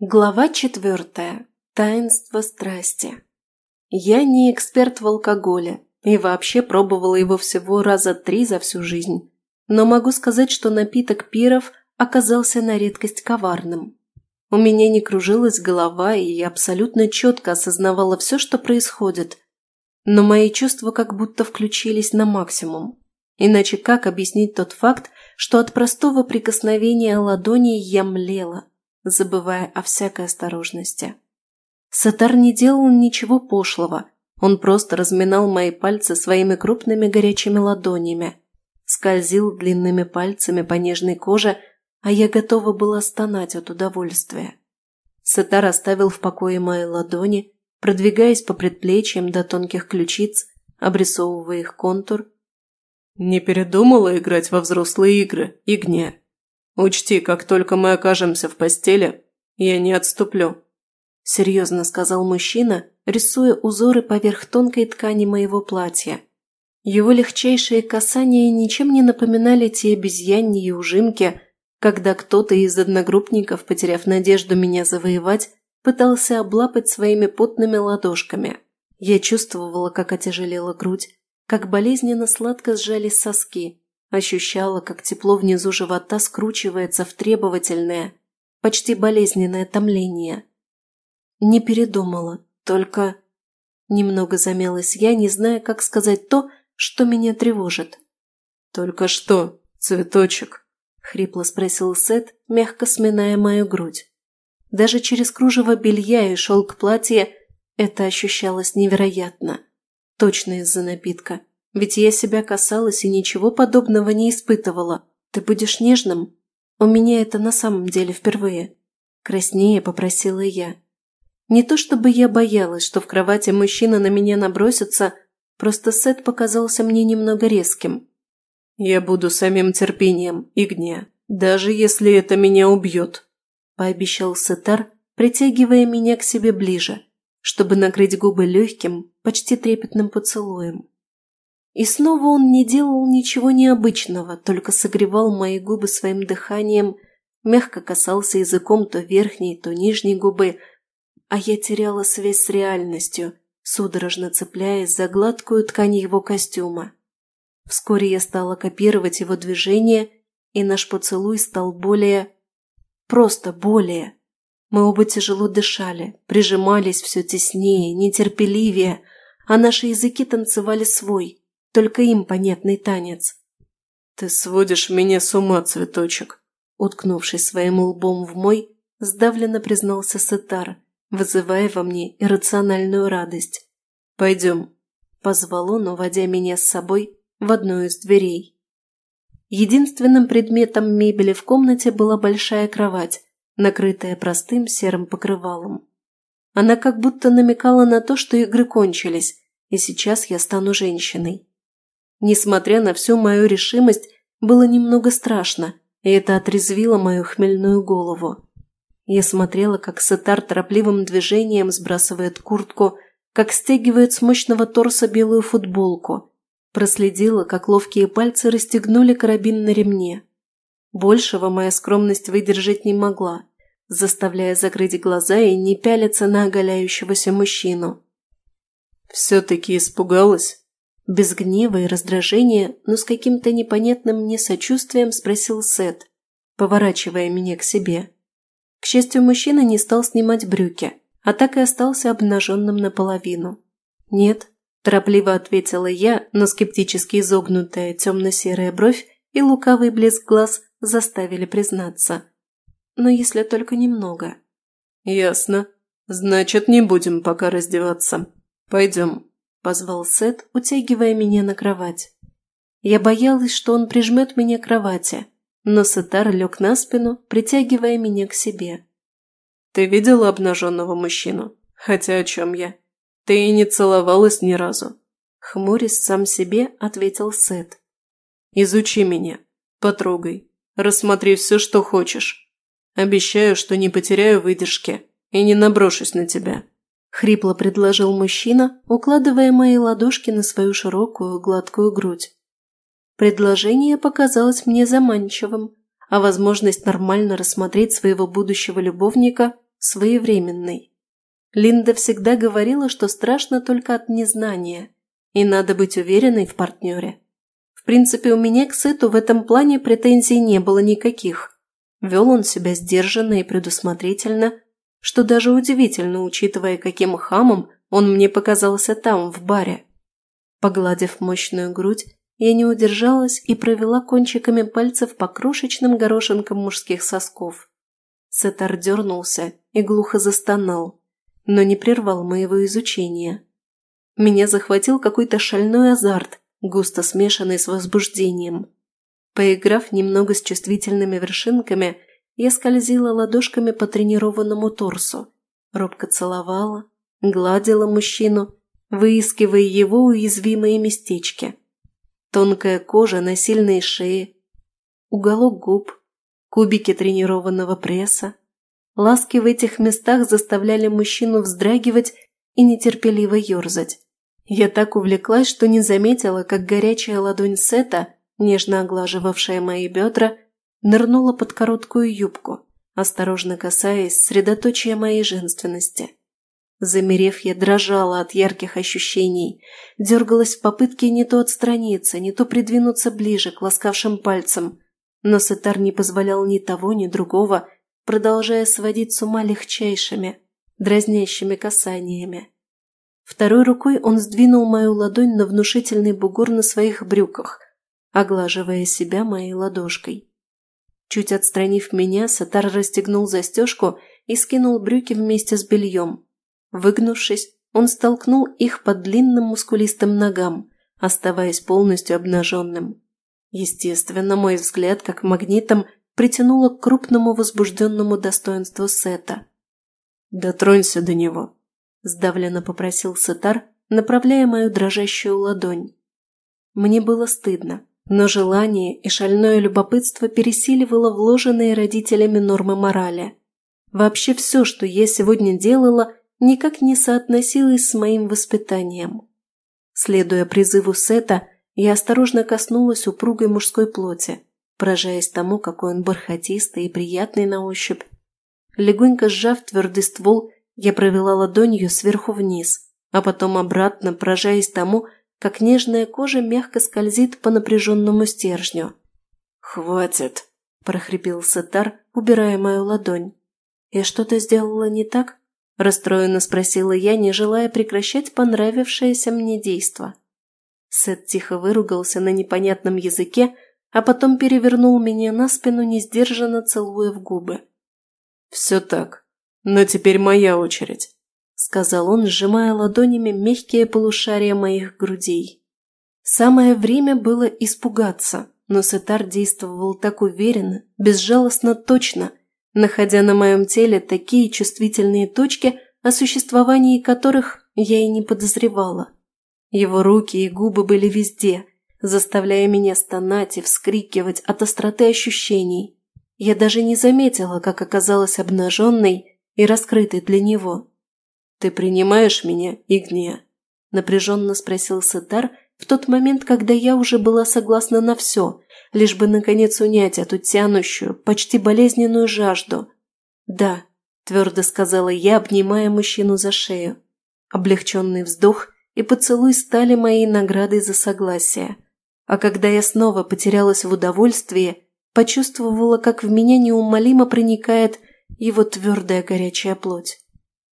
Глава четвертая. Таинство страсти. Я не эксперт в алкоголе и вообще пробовала его всего раза три за всю жизнь. Но могу сказать, что напиток пиров оказался на редкость коварным. У меня не кружилась голова, и я абсолютно четко осознавала все, что происходит. Но мои чувства как будто включились на максимум. Иначе как объяснить тот факт, что от простого прикосновения ладони я млела – забывая о всякой осторожности. Сатар не делал ничего пошлого, он просто разминал мои пальцы своими крупными горячими ладонями, скользил длинными пальцами по нежной коже, а я готова была стонать от удовольствия. Сатар оставил в покое мои ладони, продвигаясь по предплечьям до тонких ключиц, обрисовывая их контур. «Не передумала играть во взрослые игры, Игне?» Учти, как только мы окажемся в постели, я не отступлю», – серьезно сказал мужчина, рисуя узоры поверх тонкой ткани моего платья. Его легчайшие касания ничем не напоминали те обезьяньи ужимки, когда кто-то из одногруппников, потеряв надежду меня завоевать, пытался облапать своими потными ладошками. Я чувствовала, как отяжелела грудь, как болезненно сладко сжались соски, Ощущала, как тепло внизу живота скручивается в требовательное, почти болезненное томление. Не передумала, только... Немного замялась я, не зная, как сказать то, что меня тревожит. «Только что, цветочек?» – хрипло спросил Сет, мягко сминая мою грудь. Даже через кружево белья и шелк платья это ощущалось невероятно. Точно из-за напитка. Ведь я себя касалась и ничего подобного не испытывала. Ты будешь нежным? У меня это на самом деле впервые. Краснее попросила я. Не то чтобы я боялась, что в кровати мужчина на меня набросится, просто Сет показался мне немного резким. «Я буду самим терпением, Игния, даже если это меня убьет», – пообещал Сетар, притягивая меня к себе ближе, чтобы накрыть губы легким, почти трепетным поцелуем. И снова он не делал ничего необычного, только согревал мои губы своим дыханием, мягко касался языком то верхней, то нижней губы, а я теряла связь с реальностью, судорожно цепляясь за гладкую ткань его костюма. Вскоре я стала копировать его движения, и наш поцелуй стал более... просто более. Мы оба тяжело дышали, прижимались все теснее, нетерпеливее, а наши языки танцевали свой, только им понятный танец. «Ты сводишь меня с ума, цветочек!» Уткнувшись своим лбом в мой, сдавленно признался Сетар, вызывая во мне иррациональную радость. «Пойдем», – позвал он, уводя меня с собой в одну из дверей. Единственным предметом мебели в комнате была большая кровать, накрытая простым серым покрывалом. Она как будто намекала на то, что игры кончились, и сейчас я стану женщиной. Несмотря на всю мою решимость, было немного страшно, и это отрезвило мою хмельную голову. Я смотрела, как Сетар торопливым движением сбрасывает куртку, как стягивает с мощного торса белую футболку. Проследила, как ловкие пальцы расстегнули карабин на ремне. Большего моя скромность выдержать не могла, заставляя закрыть глаза и не пялиться на оголяющегося мужчину. «Все-таки испугалась?» Без гнева и раздражения, но с каким-то непонятным мне сочувствием спросил Сет, поворачивая меня к себе. К счастью, мужчина не стал снимать брюки, а так и остался обнаженным наполовину. «Нет», – торопливо ответила я, но скептически изогнутая темно-серая бровь и лукавый блеск глаз заставили признаться. «Но если только немного». «Ясно. Значит, не будем пока раздеваться. Пойдем». – позвал Сет, утягивая меня на кровать. Я боялась, что он прижмет меня к кровати, но Сетар лег на спину, притягивая меня к себе. «Ты видела обнаженного мужчину? Хотя о чем я? Ты и не целовалась ни разу». Хмурясь сам себе, ответил Сет. «Изучи меня, потрогай, рассмотри все, что хочешь. Обещаю, что не потеряю выдержки и не наброшусь на тебя». – хрипло предложил мужчина, укладывая мои ладошки на свою широкую гладкую грудь. Предложение показалось мне заманчивым, а возможность нормально рассмотреть своего будущего любовника своевременной. Линда всегда говорила, что страшно только от незнания, и надо быть уверенной в партнере. В принципе, у меня к Сету в этом плане претензий не было никаких. Вел он себя сдержанно и предусмотрительно, что даже удивительно, учитывая, каким хамом он мне показался там, в баре. Погладив мощную грудь, я не удержалась и провела кончиками пальцев по крошечным горошинкам мужских сосков. Сетар дернулся и глухо застонал, но не прервал моего изучения. Меня захватил какой-то шальной азарт, густо смешанный с возбуждением. Поиграв немного с чувствительными вершинками, я скользила ладошками по тренированному торсу, робко целовала, гладила мужчину, выискивая его уязвимые местечки. Тонкая кожа на сильной шее, уголок губ, кубики тренированного пресса. Ласки в этих местах заставляли мужчину вздрагивать и нетерпеливо ерзать. Я так увлеклась, что не заметила, как горячая ладонь Сета, нежно оглаживавшая мои бедра, нырнула под короткую юбку, осторожно касаясь средоточия моей женственности. Замерев, я дрожала от ярких ощущений, дергалась в попытке не то отстраниться, не то придвинуться ближе к ласкавшим пальцам, но Сетар не позволял ни того, ни другого, продолжая сводить с ума легчайшими, дразнящими касаниями. Второй рукой он сдвинул мою ладонь на внушительный бугор на своих брюках, оглаживая себя моей ладошкой. Чуть отстранив меня, Сатар расстегнул застежку и скинул брюки вместе с бельем. Выгнувшись, он столкнул их по длинным мускулистым ногам, оставаясь полностью обнаженным. Естественно, мой взгляд, как магнитом, притянуло к крупному возбужденному достоинству Сета. «Дотронься до него», – сдавленно попросил Сетар, направляя мою дрожащую ладонь. Мне было стыдно, но желание и шальное любопытство пересиливало вложенные родителями нормы морали. Вообще все, что я сегодня делала, никак не соотносилось с моим воспитанием. Следуя призыву Сета, я осторожно коснулась упругой мужской плоти, поражаясь тому, какой он бархатистый и приятный на ощупь. Легонько сжав твердый ствол, я провела ладонью сверху вниз, а потом обратно, поражаясь тому, как нежная кожа мягко скользит по напряженному стержню. «Хватит!» – прохрипел Сетар, убирая мою ладонь. «Я что-то сделала не так?» – расстроенно спросила я, не желая прекращать понравившееся мне действо. Сет тихо выругался на непонятном языке, а потом перевернул меня на спину, несдержанно целуя в губы. «Все так. Но теперь моя очередь», – сказал он, сжимая ладонями мягкие полушария моих грудей. Самое время было испугаться, но Сетар действовал так уверенно, безжалостно точно, находя на моем теле такие чувствительные точки, о существовании которых я и не подозревала. Его руки и губы были везде, заставляя меня стонать и вскрикивать от остроты ощущений. Я даже не заметила, как оказалась обнаженной и раскрытой для него. «Ты принимаешь меня, Игния?» – напряженно спросил Сетар в тот момент, когда я уже была согласна на все, лишь бы наконец унять эту тянущую, почти болезненную жажду. «Да», – твердо сказала я, обнимая мужчину за шею. Облегченный вздох – и поцелуй стали моей наградой за согласие. А когда я снова потерялась в удовольствии, почувствовала, как в меня неумолимо проникает его твердая горячая плоть.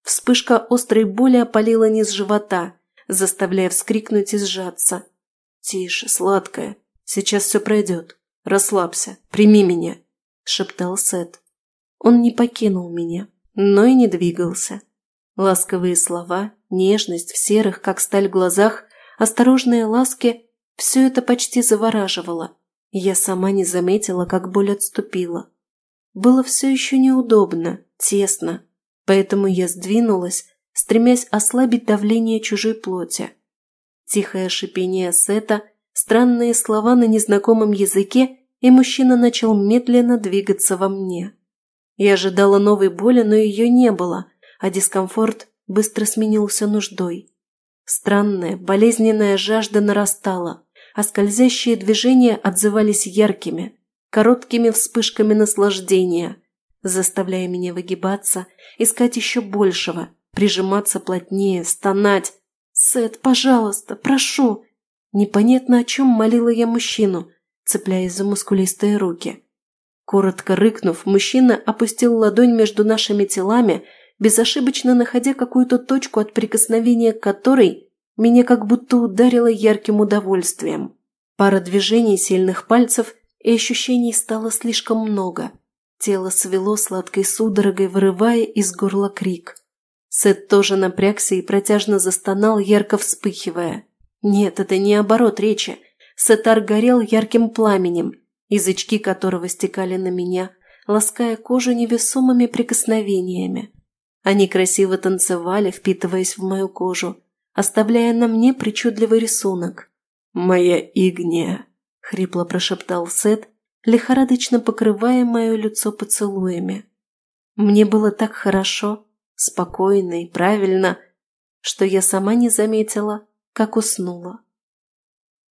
Вспышка острой боли опалила низ живота, заставляя вскрикнуть и сжаться. «Тише, сладкая, сейчас все пройдет. Расслабься, прими меня», – шептал Сет. Он не покинул меня, но и не двигался. Ласковые слова, нежность в серых, как сталь, глазах, осторожные ласки – все это почти завораживало. Я сама не заметила, как боль отступила. Было все еще неудобно, тесно, поэтому я сдвинулась, стремясь ослабить давление чужой плоти. Тихое шипение сета, странные слова на незнакомом языке, и мужчина начал медленно двигаться во мне. Я ожидала новой боли, но ее не было – а дискомфорт быстро сменился нуждой. Странная, болезненная жажда нарастала, а скользящие движения отзывались яркими, короткими вспышками наслаждения, заставляя меня выгибаться, искать еще большего, прижиматься плотнее, стонать. «Сет, пожалуйста, прошу!» Непонятно о чем молила я мужчину, цепляясь за мускулистые руки. Коротко рыкнув, мужчина опустил ладонь между нашими телами, безошибочно находя какую-то точку от прикосновения которой меня как будто ударило ярким удовольствием. Пара движений сильных пальцев, и ощущений стало слишком много. Тело свело сладкой судорогой, вырывая из горла крик. Сет тоже напрягся и протяжно застонал, ярко вспыхивая. Нет, это не оборот речи. Сетар горел ярким пламенем, язычки которого стекали на меня, лаская кожу невесомыми прикосновениями. Они красиво танцевали, впитываясь в мою кожу, оставляя на мне причудливый рисунок. «Моя Игния!» – хрипло прошептал Сет, лихорадочно покрывая мое лицо поцелуями. Мне было так хорошо, спокойно и правильно, что я сама не заметила, как уснула.